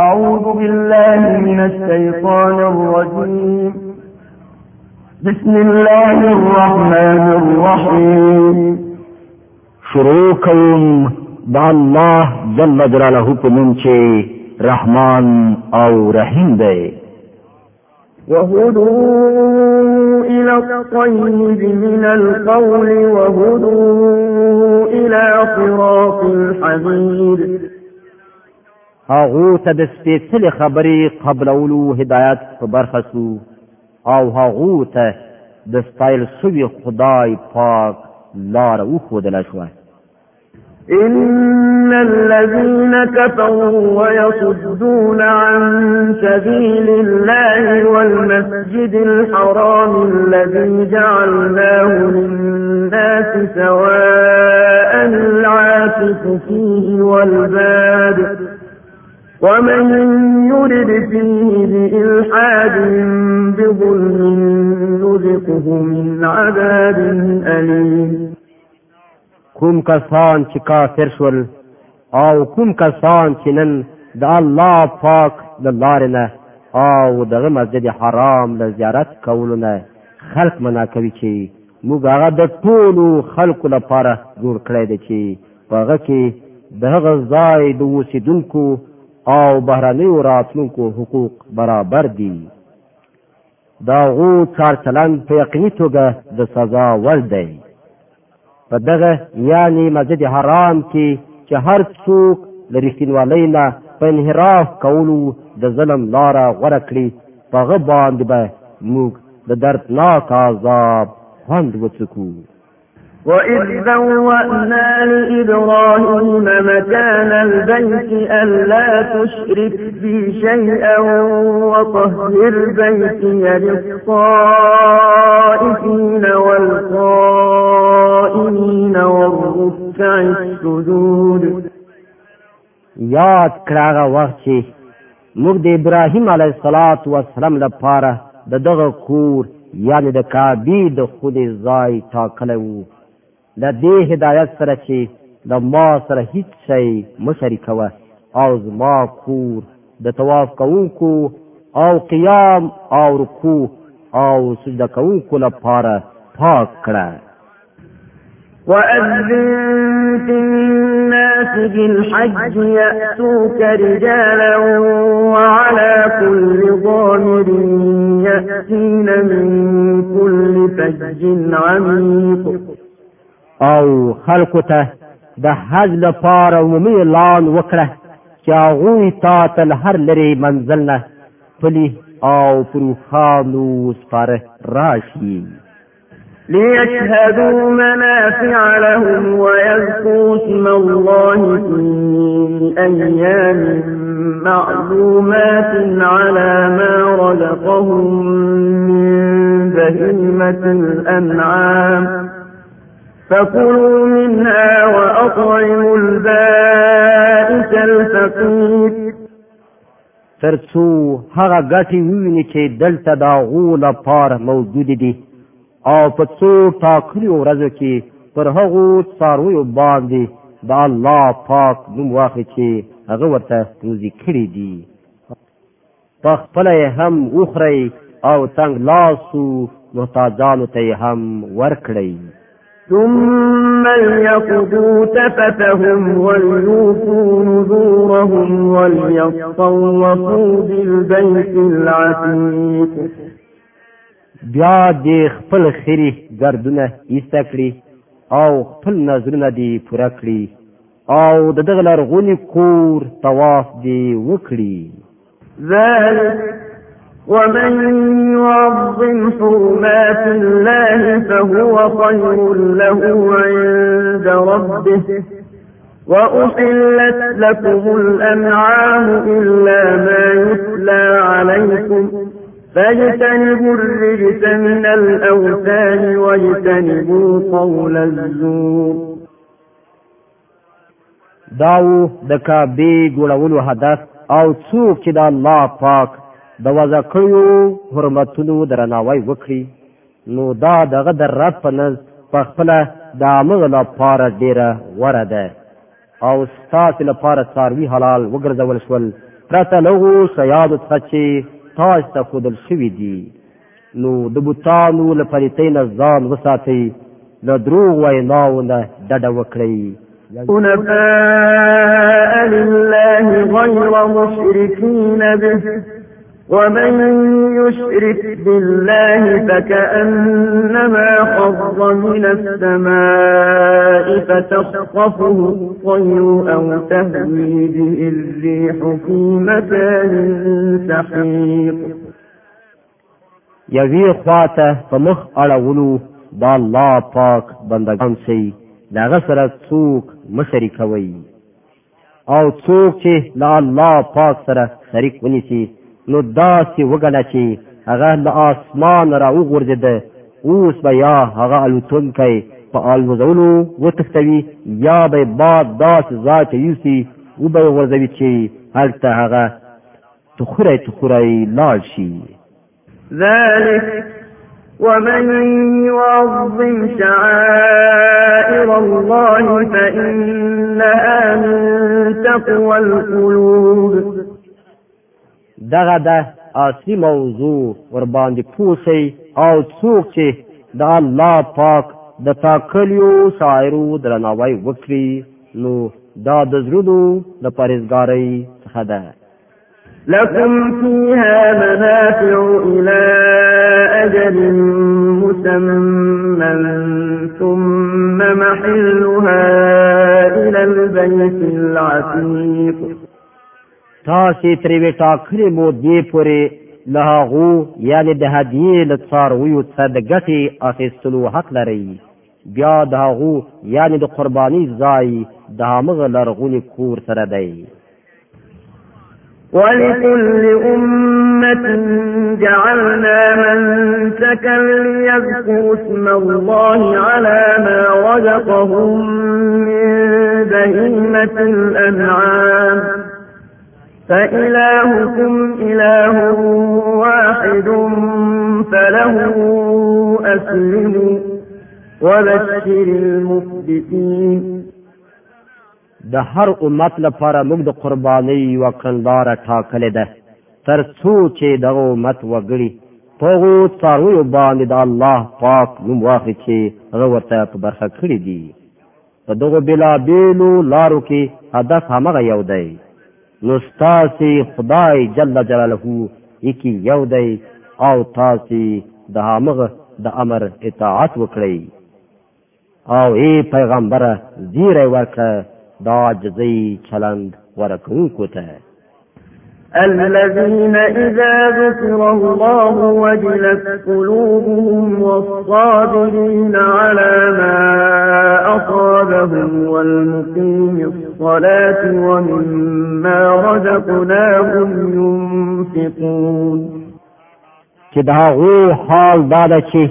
أعوذ بالله من الشيطان الرجيم بسم الله الرحمن الرحيم شروك کوم د الله جل جلاله په نوم رحمان او رحیم دی وهدوا إلى الطيب من القول وهدوا إلى صراط الحميد هغه ته د سپېڅلې خبرې قبلولو هدایت په برخه سو او هغه ته د سپایل سوی خدای پاک لار وښودل شو إن الذين كفروا ويصدون عن سبيل الله والمسجد الحرام الذي جعلناه للناس سواء العاكف فيه والباد ومن يرد فيه بإلحاد بظلم نذقه من عذاب أليم کوم کسان چې کافر شول او کوم کسان چې نن د الله پاک د لارې نه او دغه مسجد حرام له زیارت کولو نه خلق منا کوي چې موږ هغه د ټولو خلقو لپاره جوړ کړی دی چې په هغه کې دغه ځای د اوسیدونکو او بهرنیو راتلونکو حقوق برابر دي دا غو کار چلند په یقیني توګه د سزا ور دی په دغه یعنی مسجد حرام کې چې هر څوک د رښتینوالۍ نه په انحراف کولو د ظلم لاره غوره کړي په هغه باندې به موږ د دردناک عذاب خوند وڅکو وإذ بوأنا لإبراهيم مكان البيت ألا تشرك بي شيئا وطهر بيتي للطائفين والقائمين والركع السجود یاد کراغه وخت چې موږ د ابراهیم علیه الصلاۃ والسلام لپاره د دغه کور یعنی د کعبې د خودي ځای ټاکلی وو د دې هدایت سره چې د ما سره هیڅ شی مشرکوه او زما کور د طواف کوونکو او قیام او رکوع او سجده کوونکو لپاره پاک کړه وأذن في الناس بالحج يأتوك رجالا وعلى كل ضامر يأتين من كل فج عميق او خلکو ته د حج لپاره عمومي اعلان وکړه چې هغه تا تل هر لري منزل نه پلي او پروخانو سپاره راشي ليشهدوا منافع لهم ويذكروا اسم الله في أيام معلومات على ما رزقهم من بهيمة الأنعام فكلوا منها وأطعموا البائس الفقير ترڅو هغه ګټې وویني چې دلته دا غو لپاره موجود دي او په څو ټاکلي ورځو کې پر هغو څارویو باندې د الله پاک نوم واخلي چې هغه ورته روزي کړي دي په خپله هم وخورئ او تنګ لاسو محتاجانو ته هم ورکړئ ثم ليقضوا تفتهم وليوفوا نذورهم وليطوفوا بالبيت العتيق بیا دې خپل خيري ګردونه ایسته کړی او خپل نظرونه دې پوره کړی او دغه لرغونی کور طواف دې وکړي ذلک ومن يعظم حرمات الله فهو خير له عند ربه وأحلت لكم الأنعام إلا ما يتلى عليكم فاجتنبوا الرجس من الأوثان واجتنبوا قول الزور داو د کعبې جوړولو هدف او څوک چې الله پاک د وضع کړیو حرمتونو درناوی وکړي نو دا دغه د رب په نز په خپله د هغه لپاره ډېره غوره ده او ستاسې لپاره څاروي حلال وګرځول شول پرته له هغو شیانو څخه چې تاسو ته ښودل شوي دي نو د بوتانو له پلیتۍ نه ځان وساتئ له دروغ ویناو نه ډډه وکړئ حنفاء لله غير مشركين به ومن يشرك بالله فكأنما خر من السماء فتخطفه الطير أو تهوي به الريح في مكان سحيق یوی خواته په مخ اړولو دا الله پاک بندگان سي داغه سره څوک مشرک وي او څوک چې لا الله پاک سره شریک ونیسي نو داسې وګڼه چې هغه د آسمان را وغورځېده اوس به یا هغه الوتونکی په الوزولو وتښتوي یا به باد داسې ځای ته یوسي وبه یې غورځوي چې هلته هغه تخوری تخوری لاړ شي ذلك ومن يعظم شعائر الله فإنها من تقوى القلوب دغه د اصلي موضوع ور باندې پوسی او څوک چې د الله پاک د تاکلیو شاعرو درناوی وکړي نو دا د زړونو د پرېزګاری څخه ده لكم فيها منافع إلى أجل مسمى ثم محلها إلى البيت العتيق تاسې ترې وې ټاکلې مودې پورې له هغو یعنې د هدیې له څارویو څخه د ګټې اخیستلو حق لرئ بیا د هغو یعنی د قربانی ځای د هغه لرغونی کور سره دی ولكل أمة جعلنا منسكا ليذكروا اسم الله على ما رزقهم من بهيمة الأنعام فإلهكم إله واحد فله أسلموا وبشر المخبتين د هر امت لپاره موږ د قربانۍ او کندار ټاکلې ده تر څو چې دغه امت وګړي پهغو څارویو باندې د الله پاک نوم واخلي چې هغه ورته په برخه کړي دي په دغو بېلابېلو لارو کې هدف همغه یو دی نو ستاسي خدای جل جلاله یکی یو دی او تاسي د هغه د امر اطاعت وکړئ او ای پیغمبره زیره ورکړه دا عجزی چلند ورکونکو ته الذين إذا ذكر الله وجلت قلوبهم والصابرين على ما أصابهم والمقيم الصلاة ومما رزقناهم ينفقون كده هو حال بعد ده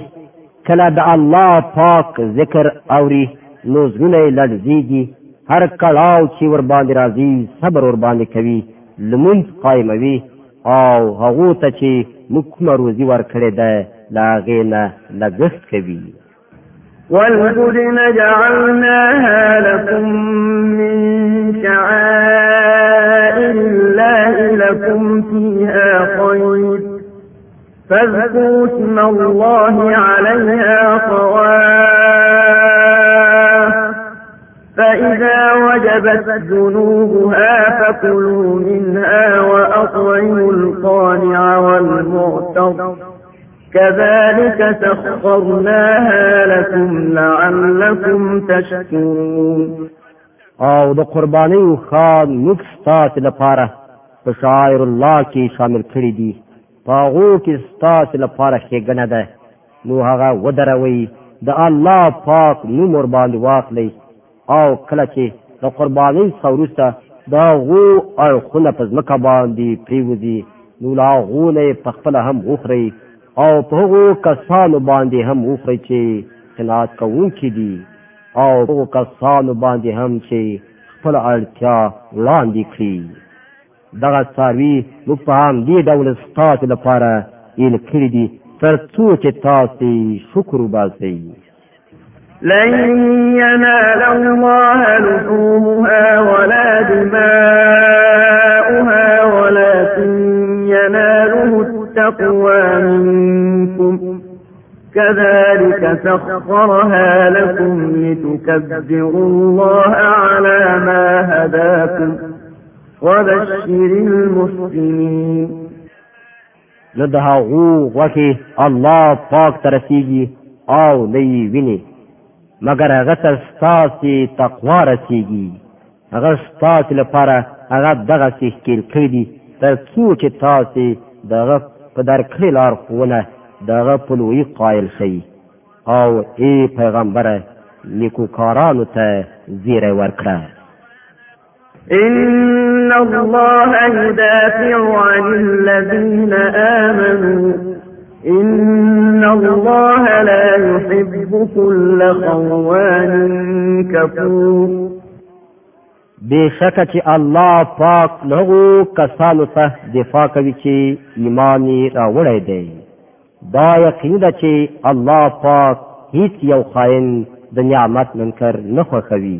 كلا الله پاک ذكر اوري نو إلى الزيدي هر کلاو چې ور باندې صبر ور باندې لمونځ قائموي او هغه ته چې موږ کوم روزي ورکړې ده دا غینه لګښت کوي والبدن جعلناها لكم من شعائر الله لكم فيها خير فاذكروا اسم الله عليها صواب فإذا وجبت جنوبها فكلوا منها وأطعموا القانع والمعتر كذلك سخرناها لكم لعلكم تشكرون او د قربانی خان مخستات لپاره په شاعر الله کې شامل کړی دي پاغو کې ستات لپاره کې غنه ده نو هغه ودروي د الله پاک نوم ور باندې واخلي او کله چې د قربانۍ سوروسته دا غو او خونه په ځمکه باندې پریوزي نو لا غونه په خپل هم وخري او په هغو کسانو باندې هم وخري چې خلاص کوونکي دي او په کسانو باندې هم چې خپل اړتیا وړاندې کړي دغه ساروي نو په هم دې ډول ستاسو لپاره یې کړی دي تر څو چې تاسو شکر وباسئ لن ينال الله لحومها ولا دماؤها ولكن يناله التقوى منكم كذلك سخرها لكم لتكبروا الله على ما هداكم وبشر المسلمين لدها د الله پاک ته او لي ویني مگر هغه ته ستاسې تقوا رسېږي هغه ستاسې لپاره هغه دغسې ښکیل کړي دي تر څو چې تاسې د هغه په در کړې لار ښوونه د هغه په لویي قایل شئ او ای پیغمبره نیکوکارانو ته زیری ورکړه ان الله يدافع عن الذين آمنوا إن الله لا يحب كل خوان كفور بشکه چې الله پاک لغو کسانو ته دفاع کوي چې ایمان راوړی دی دا یقین ده چې الله پاک هیڅ یو خائن د نعمت منکر نه خوښوي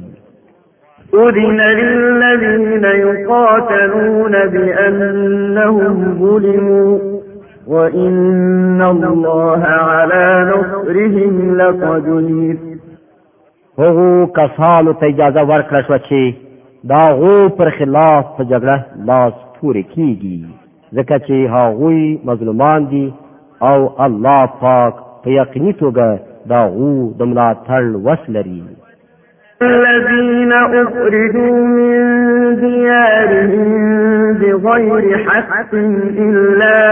أذن للذين يقاتلون بأنهم ظلموا وإن الله على نصرهم لقدير هغو کسانو ته اجازه ورکړه شو چې دا غو پر خلاف په جګړه لاس پورې کیږي ځکه چې هغوی مظلومان دي او الله پاک په یقیني توګه دا غو د ملاتړ وس لري الذين أخرجوا من ديارهم بغير حق إلا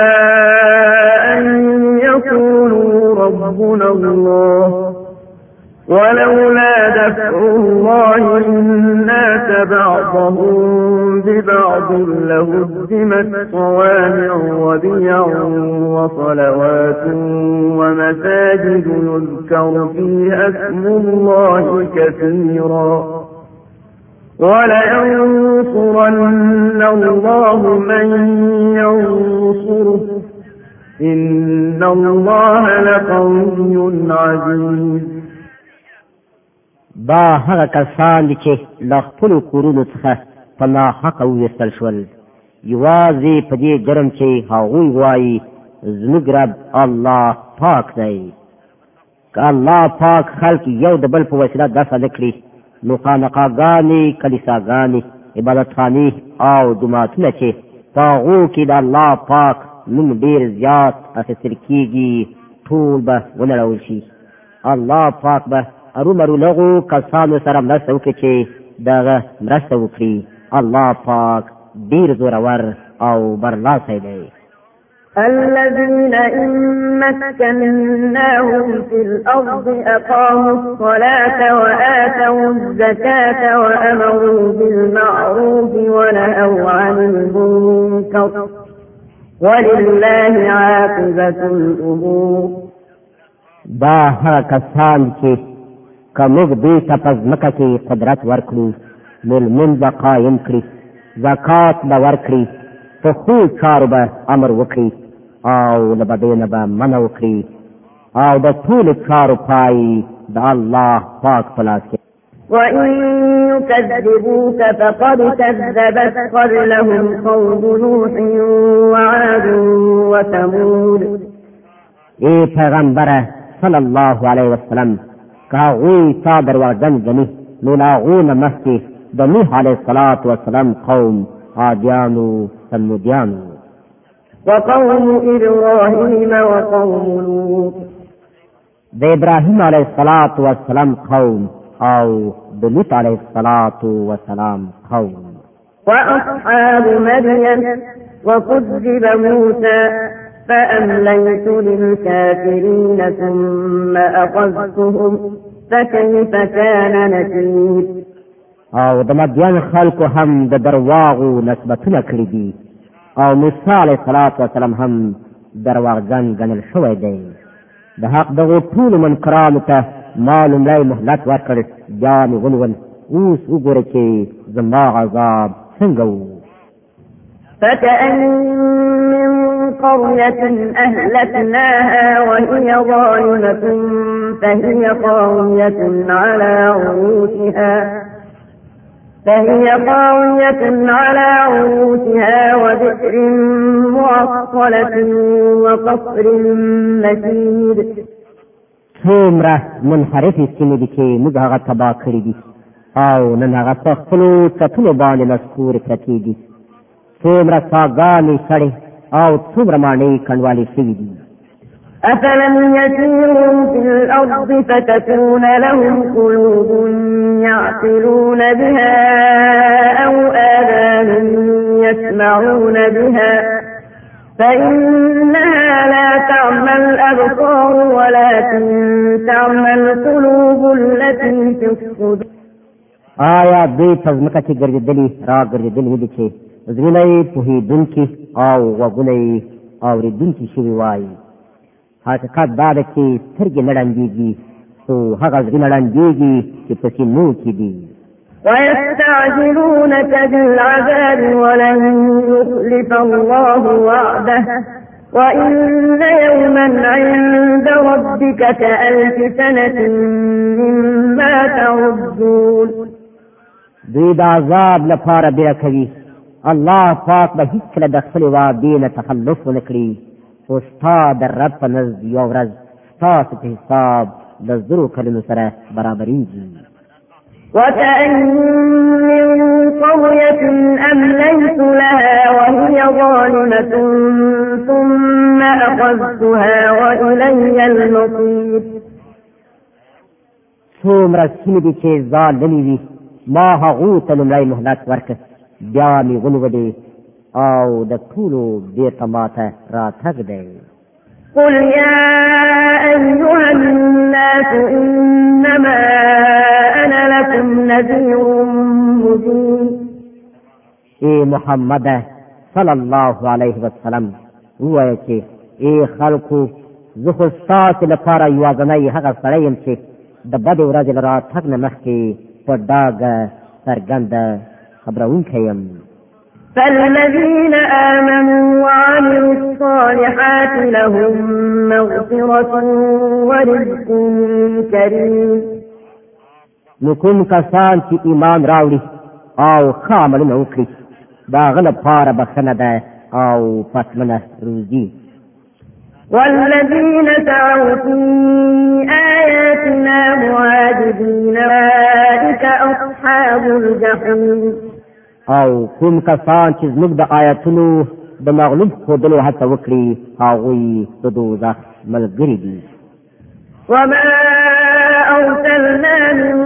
ربنا الله ولولا دفع الله الناس بعضهم ببعض لهدمت صوامع وبيع وصلوات ومساجد يذكر فيها اسم الله كثيرا ولينصرن الله من ينصره إن الله لقوي عزيز با هغه کسان چې له خپل کورونو څخه په لا حق وېستل شول یوازې په دې ګرم چې هغوی وایي زموږ رب الله پاک دی که الله پاک خلک یو د بل په وسیله دا ساده کړي نو خانقاګانې کلیساګانې عبادتخانې او جوماتونه چې په هغو کې د الله پاک نوم ډیر زیات اخیستل کیږي ټول به ولړول شي الله پاک به ارومرو لغو کسانو سره مرسته وکړي چې دغه مرسته وکړي الله پاک ډیر زورور او برلاسی دی الذين إن مكناهم في الأرض أقاموا الصلاة وآتوا الزكاة وأمروا بالمعروف ونهوا عن المنكر ولله عاقبت الامور دا هر کسان چې کومګ دې ته پز مکه کې قدرت ورکړي ملمن به قائم کړي زکات به ورکړي په خو کار به امر وکړي او له بدین به منع وکړي او د ټول کار پای د الله پاک پلاس کې وإن يكذبوك فقد كذبت قبلهم قوم نوح وعاد وثمود ای پیغمبره صلی الله علیه وسلم که هغوی تا درواغجن ګڼي نو له هغو نه مخکې د نوح علیه الصلات وسلام قوم عادیانو ثمودیانو وقوم ابراهیم وقوم لوط د ابراهیم علیه الصلات وسلام قوم او د لوط علیه السلام قوم واصحاب مدين وكذب موسى فامليت للكافرين ثم اخذتهم فكيف كان نكير او د مدین خلکو هم د درواغو نسبتونه کړی دي او موسی علیه السلام هم درواغجن ګڼل شوی دی د حق دغو ټولو منکرانو ته maalum مهلت ورکړ جان غلول اوس وګوره چې زما عذاب څنګه وو فكأن من قرية أهلكناها وهي ظالمة فهي قاوية على عروشها فهي قاوية على عروشها وبئر معطلة وقصر مشيد څومره منحرفې سیمې دي چې موږ هغه تباه کړي دي او نن هغه په خپلو چتونو باندې لسکورې پرتې دي څومره څاګانې سړې او څومره ماڼۍ کنډوالې شوي دي أفلم يسيروا في الأرض فتكون لهم قلوب يعقلون بها أو آذان يسمعون بها فإنها لا تعمى الأبصار ولكن تعمى القلوب التي في الصدور آیا دوی په ځمکه کې ګرځېدلي را ګرځېدلي نه دي چې زړونه یې پوهېدونکي او غوږونه یې اورېدونکي شوي وایي حقیقت دا ده چې سترګې نه ړندېږي خو هغه زړونه ړندېږي چې په سینو کې دي ویستعجلونک بالعذاب ولن يخلف الله وعده وإن يوما عند ربك كألف سنة مما تعدون دوی د عذاب لپاره بیا کوي الله پاک به هیڅکله د خپل وعدې نه تخلف ونکړي او ستا د رب په نزد یو ورځ ستاسو په حساب د زرو کلمو سره برابرېږي وكأن من قرية أمليت لها وهي ظالمة ثم أخذتها وإلي المصير څومره سیمې دي چې ظالمې وي ما هغو ته لومړی مهلت ورکړ بیا مې ونیولې او د ټولو بېرته ما ته راتګ دی قل يا أيها الناس إنما أنا جاءكم نذير مبين اے محمد صلی الله علیه وسلم وایي چې اے خلکو زه خو ستاسو لپاره یوازنی هغه سړی یم چې د بدې ورځې له راتګ نه مخکې په ډاګه څرګنده خبروونکی یم فالذين آمنوا وعملوا الصالحات لهم مغفرة ورزق كريم نو کوم کسان چې ایمان راوړي او خامل نو کړی دا غل پاره بخنه ده او پتمنه روزي والذين سعوا في آياتنا معاجدين أولئك أصحاب الجحيم او کوم کسان چې زموږ د آیاتونو د مغلوب خودلو هڅه وکړي هغوی د دوزخ ملګري دي وما أرسلنا من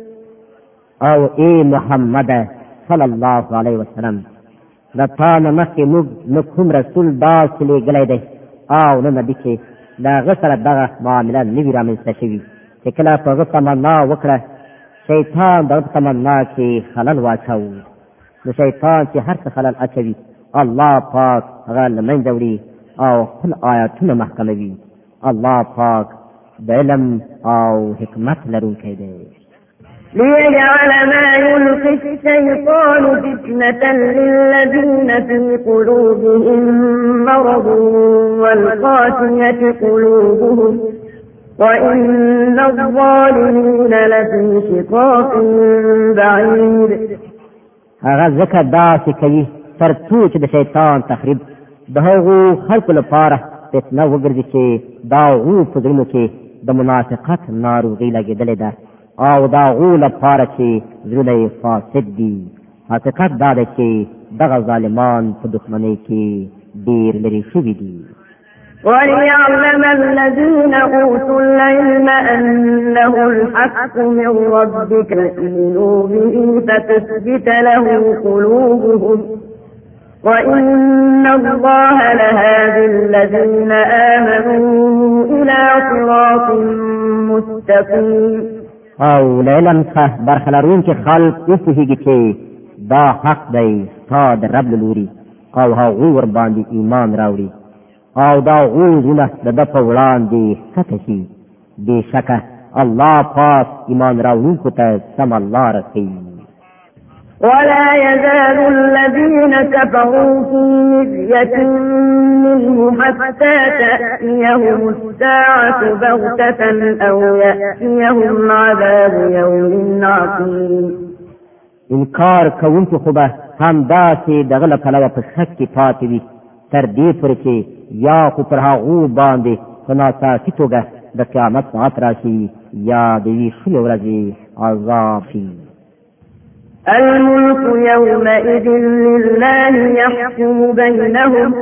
او اے محمد صلی الله علیه وسلم دا تا نه مخکې موږ نو کوم رسول داسې لېږلی دی او نه نبي چې د هغه سره دغه معامله نوي رامنځته شوي چې کله په هغه تمنا وکړه شیطان دغه تمنا کې خلل واچوي نو شیطان چې هر څه خلل اچوي الله پاک هغه له منځه وړي او خپل آیاتونه محکموي الله پاک د علم او حکمت لرونکی دی ليجعل ما يلقي الشيطان فتنة للذين في قلوبهم مرض والقاسية قلوبهم وإن الظالمين لفي شقاق بعيد هغه ځکه داسې کوي تر څو چې د شیطان تخریب د هغو خلکو لپاره فتنه وګرځي چې دا هغو په زړونو کې د منافقت ناروغي لګېدلې ده او دا غول پاره چې زړه فاسد دي حقیقت دا ده چې دغه ظالمان په دښمنۍ کې ډیر لري شوي دي وليعلم الذين أوتوا العلم أنه الحق من ربك إنوا به فتثبت له قلوبهم وإن الله لهادي الذين آمنوا إلى صراط مستقيم او لیلن څخه برخه لرونکي خلق وپوهېږي چې دا حق دی ستا د رب لوري او هغوی ورباندې ایمان راوړي او دا هغوی زړونه د ده په وړاندې ښکته شي بېشکه الله پاک ایمان راوړونکو ته سمه لاره ښیي ولا يزال الذين كفروا في مرية منه حتى تأتيهم الساعة بغتة أو يأتيهم عذاب يوم عقيم انکار کوونکو خو به همداسې دغه له پلوه په شک کې پاتې وي تر دې پورې چې یا خو پر هغو باندې په ناڅاقي توګه د قیامت ساعت راشي یا د یوې شلې ورځې عذاب شي الملك يومئذ لله يحكم بينهم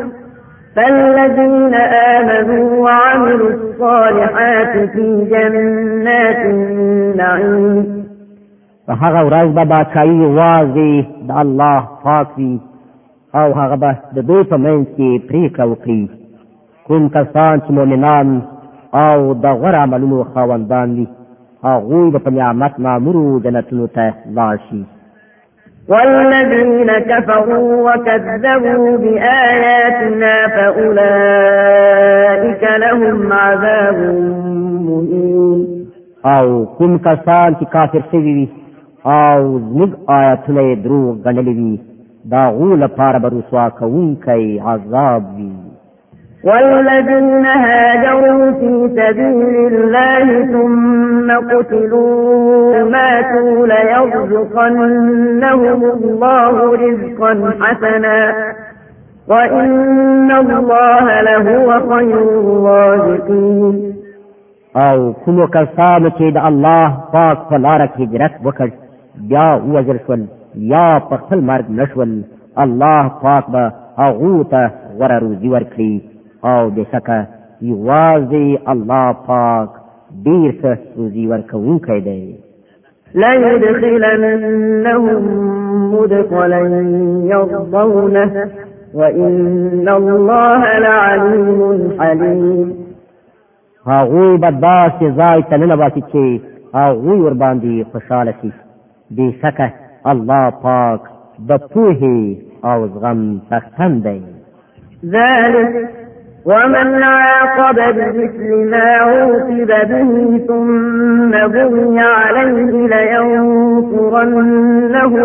فالذين آمنوا وعملوا الصالحات في جنات النعيم په هغه ورځ به بادشاهي یوازې د الله پاک وي او هغه به د دوی په منځ کې پرېکړه وکړي کوم کسان چې مؤمنان او د غوره عملونو خاوندان دي هغوی به په نعمت مامورو جنتونو ته لاړ شي والذين كفروا وكذبوا بآياتنا فأولئك لهم عذاب مهين او کوم کسان چې کافر شوي وي او موږ آیاتونه یې دروغ ګڼلې وي دا غو لپاره به رسوا کوونکی عذاب وي والذين هاجروا في سبيل الله ثم قتلوا ماتوا ليرزقنهم الله رزقا حسنا وإن الله لهو خير الرازقين او کومو کسانو چې د الله پاک په لار کې هجرت وکړ بیا وزر شول یا په خپل مرګ نشول الله پاک به هغه ته غره روزي ورکړي او بشکه یوازې الله پاک ډیر ښه سوزي ورکوونکی دی لا يدخلنهم مدخلا يرضونه وإن الله لعليم حليم هاغوی به داسې ځای ته ننباسي چې هغوی ورباندې خوشحاله شي بېشکه الله پاک د پوهې او زغم څښتن دی ذلک ومن عاقب بمثل ما عوقب به ثم بغي عليه لينصرنه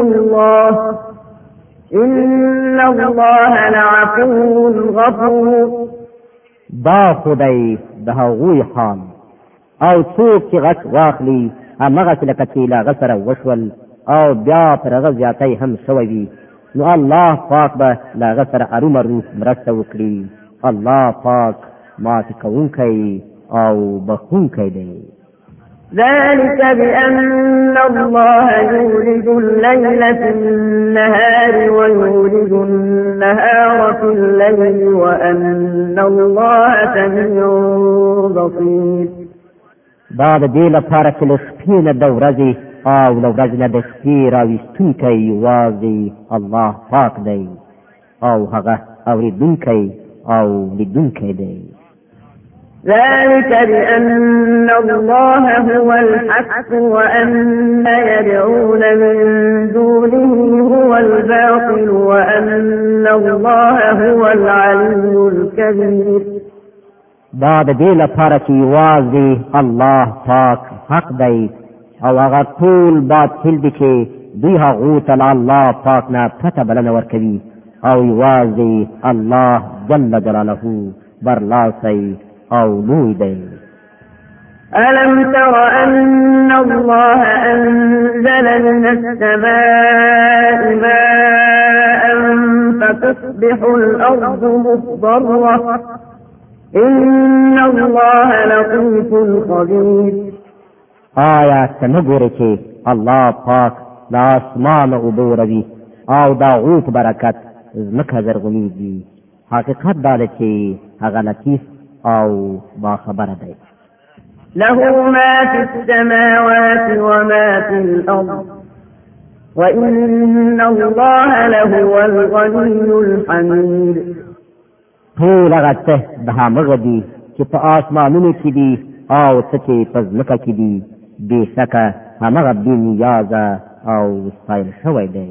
الله إن الله لعفو غفور دا خدای د هغوی حال او څوک چې غټ واخلي هغه چې لکه چې لاغه سره وشول او بیا پر هغه زیاتی هم شوی وي نو الله پاک به لاغه سره ارومرو مرسته وکړي الله پاک مات کوونکی او بخونکی دی ذلك بأن الله يولد الليل في النهار ويولد النهار في الليل وأن الله سميع بصير دا د دې لپاره چې له شپې نه د ورځې او له ورځې نه د شپې راویستونکی یوازې الله پاک دی او هغه اورېدونکی أو بدون كيدين ذلك بأن الله هو الحق وأن ما يدعون من دونه هو الباطل وأن الله هو العلي الكبير بعد د دې لپاره الله پاک حق دی او هغه ټول باطل دي چې دوی هغو ته الله پاک نه پته بلنه او یوازې الله جل جلاله برلاسی او لوی دی ألم تر أن الله أنزل من السماء ماء فتصبح الأرض مخضرة إن الله لطيف خبير آیا ته نه ګورې چې الله پاک د اسمان اوبه او دا غوپ برکت زمکه زرغونیږي حقیقت دا دی چې هغه لطیف او با خبره دی له ما في السماوات وما في الأرض وإن الله لهو الغني الحميد ټول هغه څه د هغه دي چې په آسمانونو کې دي او څه چې په ځمکه کې دي بېشکه همغه بې نیازه او ستایل شوی دی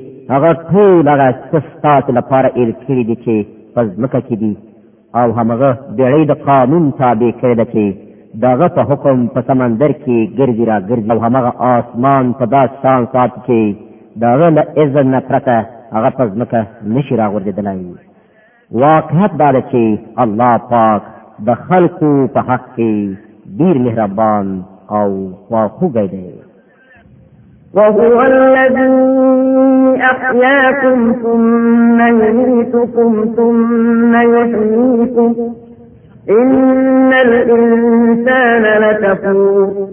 هغه ټول هغه سستات لپاره ایل کړی دي چې پس مکه کې دي او همغه بیړی د قانون تابع کړی دی چې داغه په حکم په سمندر کې ګرځي را ګرځي او همغه آسمان په داس شان سات کې داغه له اذن نه پرته هغه پس مکه نشي راغورځېدلی واقعیت دا دی چې الله پاک د خلقو په حق کې ډیر مهربان او خواخوږی دی وهو الذي أحياكم ثم يميتكم ثم يحييكم إن الإنسان لكفور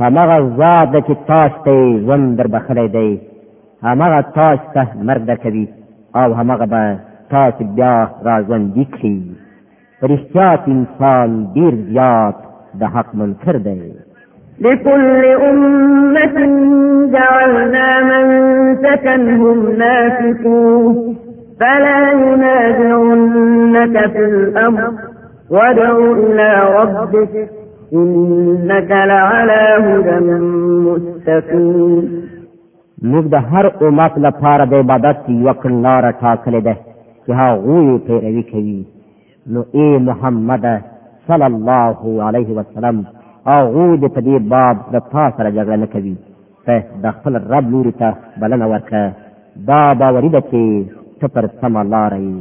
همغه ذات د چې تاسو ته ژوند در بخلی دی همغه تاسو ته مرګ درکوي او همغه به تاسو بیا را ژوندي کړي رښتیا انسان ډېر زیات د حق منکر دی لكل أمة جعلنا من سكنهم ناسكوه فلا ينازعنك في الأمر وادع إلى ربك إنك لعلى هدى مستقيم موږ د هر امت لپاره د عبادت یو کړنلاره ټاکلې ده چې هغه پیروي کوي نو اے محمد صلی الله علیه وسلم هغه د په دې باب د تا سره جګړه نه کوي ته د خپل رب لوري ته بلنه ورکړه دا باوري ده چې ته پر سمه لاره یې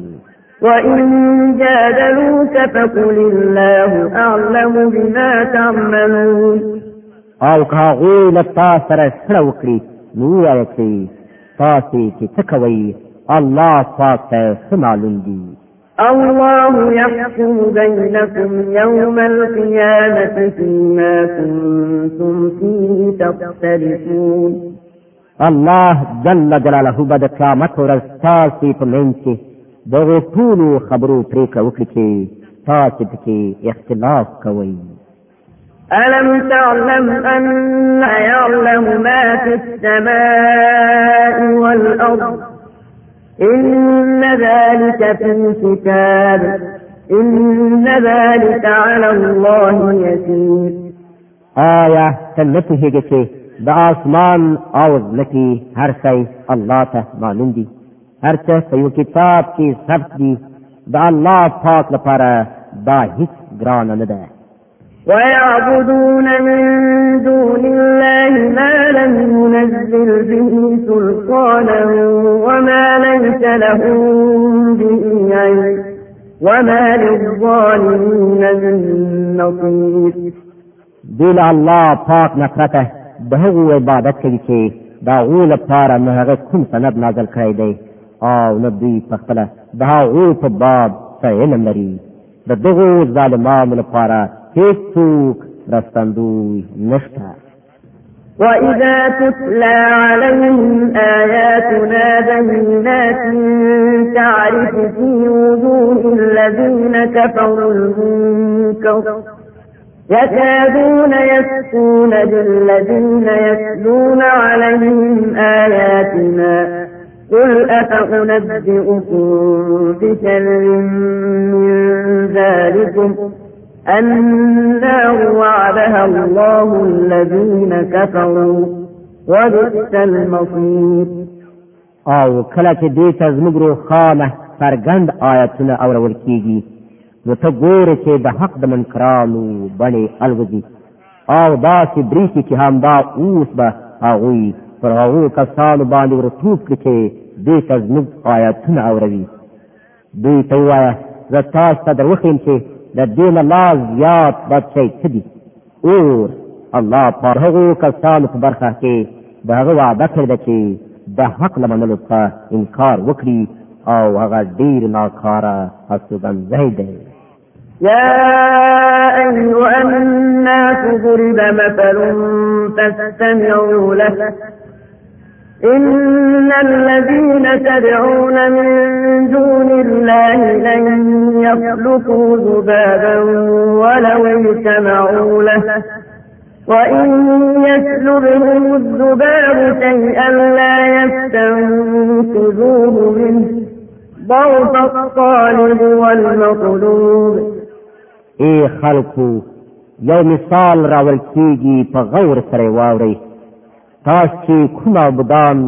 وإن جادلوك فقل الله أعلم بما تعملون او که هغوی له تا سره شخړه وکړي نو ووایه چې تاسې چې څه کوئ الله پاک ته ښه معلوم دي الله يحكم بينكم يوم القيامة فيما كنتم فيه تختلفون الله جل جلاله به قامت قیامت ورځ تاسې په دغو ټولو خبرو پرېکړه وکړي چې اختلاف كوي ألم تعلم أن يعلم ما في السماء والأرض إن ذلك في الكتاب إن ذلك على الله يسير آية تلته هجته د آسمان او ځمکې هر شی الله ته معلوم دي هر څه په یو کتاب کې ثبت دي د الله پاک لپاره دا هیڅ ګران نه ده ويعبدون من دون الله ما لم ينزل به سلطانا وما ليس لهم به علم وما للظالمين من نصير دل الله پاک نفرته به هغو عبادت کوي چې د هغو لپاره نه هغه کوم سند نازل کړی دی او نه دوی په خپله د هغو په باب څه علم لري د دغو ظالمانو لپاره هیڅ رستندوي نشتا وإذا تتلى عليهم آياتنا بينات تعرف في وجوه الذين كفروا المنكر يكادون يسكون بالذين يتلون عليهم آياتنا قل أفأنبئكم بشر من ذلكم النار وعدها الله الذين كفروا وبئس المصير او کله چې دوی ته زموږ روښانه څرګند آیتونه اورول کېږي نو ته ګورې چې د حق د منکرانو بڼې الوځي او داسې بریکي چې همدا اوس به هغوی پر هغو کسانو باندې ورتوب کړي چې دوی ته زموږ آیتونه اوري دوی ته ووایه زه تاسو ته در وښیم چې د دین الله زیات بچی تدی اور الله پر هغه کسانو په برخه کې دا هغه وعده کړی چې د حق لمنلو څخه انکار وکړي او هغه ډیر ناکاره حسبن زید يا أيها الناس ضرب مثل فاستمعوا له إن الذين تدعون من دون الله لن يخلقوا ذبابا ولو اجتمعوا له وإن يسلبهم الذباب شيئا لا يستنقذوه منه ضعف الطالب والمطلوب إيه خلقوا يوم مثال راولتيجي فغور سري واوريه تاسو کوم عبدان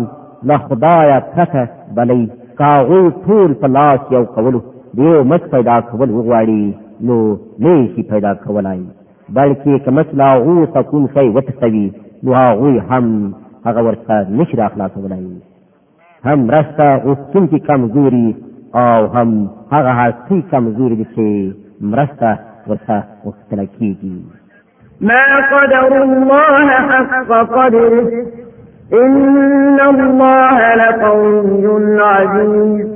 له خدایا کته بلې کاغو ټول پلاس یو قولو دیو مت پیدا کول وغواړي نو نه شي پیدا کولای بلکې کمسلا او تكون شي وتسوي نو هغه هم هغه ورته نشي راخلاصولای هم راستا او څن کی کمزوري او هم هغه هڅه کمزوري دي چې مرسته ورته وکړه کیږي ما قدر الله حق قدره إن الله لقوي عزيز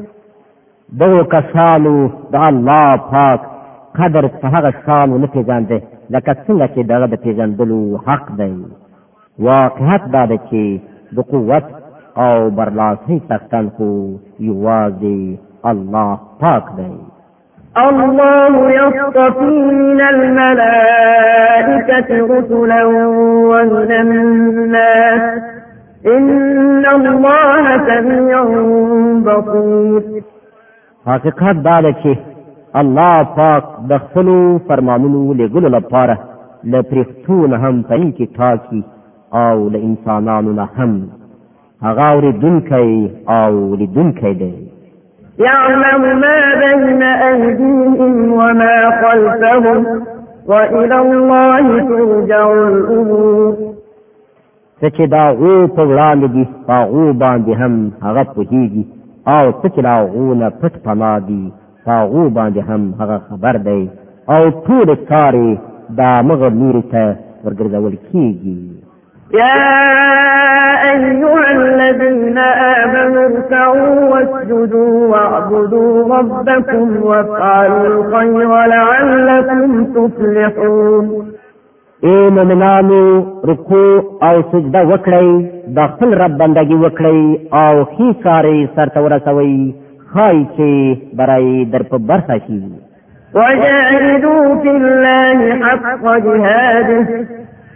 دو کسانو د الله پاک قدر په هغه شان نه پیژاندې لکه څنګه چې دغه د پیژندلو حق دی واقعیت دا ده چې د قوت او برلاسۍ څښتن خو یوازې الله پاک دی الله يصطفي من الملائكة رسلا ومن الناس إن الله سميع بصير حقیقت دا چې الله پاک د خپلو فرمانونو لګولو لپاره له پرښتو نه هم پنځه کې ټاکي او له انسانانو نه هم هغه اورېدونکی او لیدونکی دی يعلم ما بين أيديهم وما خلفهم وإلى الله ترجع الأمور څه چې دا غو په وړاندې دي هغه باندې هم هغه پوهیږي او څه چې دا غو نه پټ پنا دي هغه باندې هم هغه خبر دی او ټول کاري دا مغ نور ته ورګرځول کیږي یا أيها الذين آمنوا اركعوا واسجدوا واعبدوا ربكم وافعلوا الخير لعلكم تفلحون اے مومنانو رکوع او سجده وکړئ د خپل رب بندگی وکړئ او هیڅ کاری سرته ورسوئ خای چې برای در په برخه شي وجاهدوا في الله حق جهاده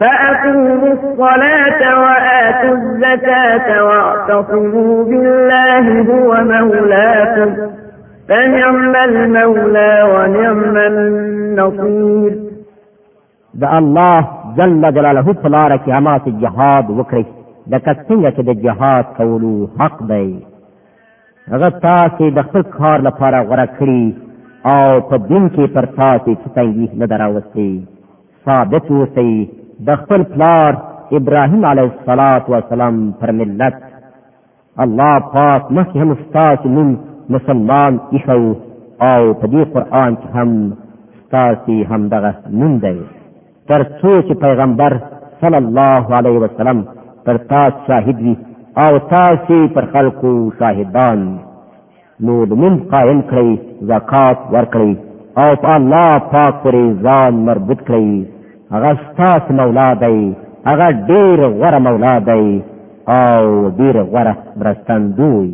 فأقوموا الصلاة وآتوا الزكاة واعتصموا بالله هو مولاكم فنعم المولى ونعم النصير د الله جل جلاله په لاره کې حماس جهاد وکړي لکه څنګه چې د جهاد کولو حق دی هغه تاسو د خپل کار لپاره غوړه کړی او په دین کې پر تاسو څه تنګي نه دراوستي ثابت اوسئ د خپل پلار ابراهیم علیه الصلاۃ والسلام پر ملت الله پاک مخکې هم ستاسو نوم مسلمان ایښو او په دې قرآن کې هم ستاسو همدغه نوم دی تر څو چې پیغمبر صلی الله علیه وسلم پر تاسو شاهد وي او تاسو پر خلقو شاهدان نو لمن قائم کړئ زکات ورکړئ او په الله پاک پرې ځان مربوط کړئ هغه ستاس مولا دی هغه ډیر غوره مولا دی او ډیر غوره مرستندوی